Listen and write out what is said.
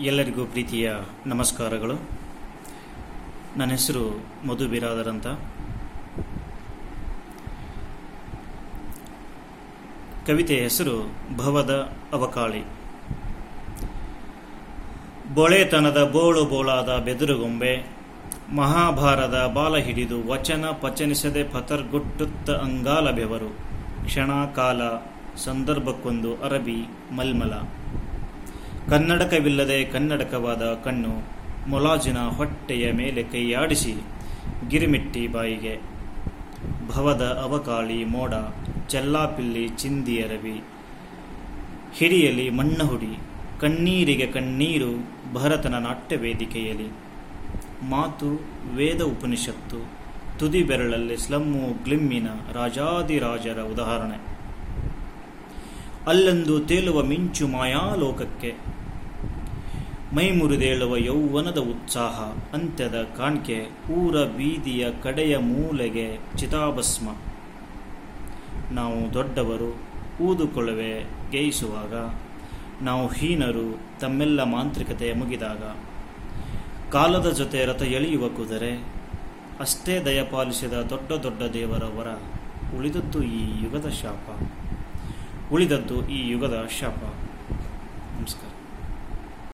ಎಲ್ಲರಿಗೂ ಪ್ರೀತಿಯ ನಮಸ್ಕಾರಗಳು. ನನ್ನ ಹೆಸರು ಮಧು ಬಿರಾದರ್ ಅಂತ. ಕವಿತೆಯ ಹೆಸರು ಭವದ ಅವಕಾಳಿ. ಬೊಳೆತನದ ಬೋಳು ಬೋಳಾದ ಬೆದುರುಗೊಂಬೆ ಮಹಾಭಾರದ ಬಾಲ ಹಿಡಿದು ವಚನ ಪಚನಿಸದೆ ಪತರ್ಗುಟ್ಟುತ್ತ ಅಂಗಾಲ ಬೆವರು ಕ್ಷಣ ಕಾಲ ಸಂದರ್ಭಕ್ಕೊಂದು ಅರಬಿ ಮಲ್ಮಲ. ಕನ್ನಡಕವಿಲ್ಲದೆ ಕನ್ನಡಕವಾದ ಕಣ್ಣು ಮೊಲಾಜಿನ ಹೊಟ್ಟೆಯ ಮೇಲೆ ಕೈಯಾಡಿಸಿ ಗಿರಿಮಿಟ್ಟಿ ಬಾಯಿಗೆ. ಭವದ ಅವಕಾಳಿ ಮೋಡ, ಚೆಲ್ಲಾಪಿಲ್ಲಿ ಚಿಂದಿಯ ರವಿ. ಮಣ್ಣ ಹುಡಿ, ಕಣ್ಣೀರಿಗೆ ಕಣ್ಣೀರು, ಭರತನ ನಾಟ್ಯ ವೇದಿಕೆಯಲ್ಲಿ ಮಾತು, ವೇದ ಉಪನಿಷತ್ತು, ತುದಿ ಬೆರಳಲ್ಲಿ ಸ್ಲಮ್ಮು, ಗ್ಲಿಮ್ಮಿನ ರಾಜಾದಿರಾಜರ ಉದಾಹರಣೆ. ಅಲ್ಲೊಂದು ತೇಲುವ ಮಿಂಚು ಮಾಯಾಲೋಕಕ್ಕೆ. ಮೈಮುರಿದೇಳುವ ಯೌವನದ ಉತ್ಸಾಹ, ಅಂತ್ಯದ ಕಾಣ್ಕೆ, ಊರ ಬೀದಿಯ ಕಡೆಯ ಮೂಲೆಗೆ ಚಿತಾಭಸ್ಮ. ನಾವು ದೊಡ್ಡವರು ಊದುಕೊಳವೆ ಗೇಯಿಸುವಾಗ. ನಾವು ಹೀನರು, ತಮ್ಮೆಲ್ಲ ಮಾಂತ್ರಿಕತೆ ಮುಗಿದಾಗ. ಕಾಲದ ಜೊತೆ ರಥ ಎಳೆಯುವ ಕುದುರೆ, ಅಷ್ಟೇ ದಯಪಾಲಿಸಿದ ದೊಡ್ಡ ದೊಡ್ಡ ದೇವರವರ ಉಳಿದದ್ದು ಈ ಯುಗದ ಶಾಪ. ಉಳಿದದ್ದು ಈ ಯುಗದ ಶಾಪ. ನಮಸ್ಕಾರ.